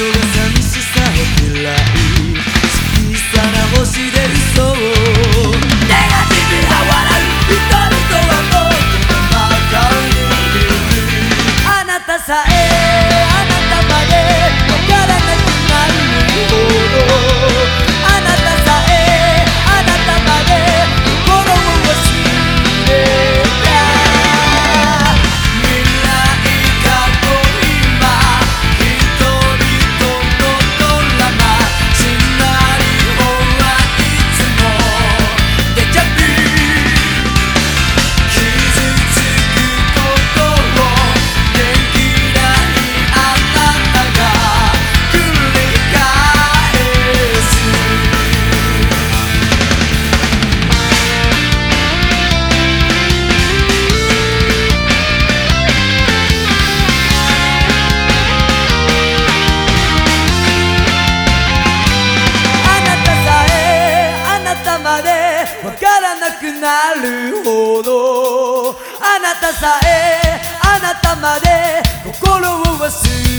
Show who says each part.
Speaker 1: to listen. なくなるほど。あなたさえあなたまで心を忘れ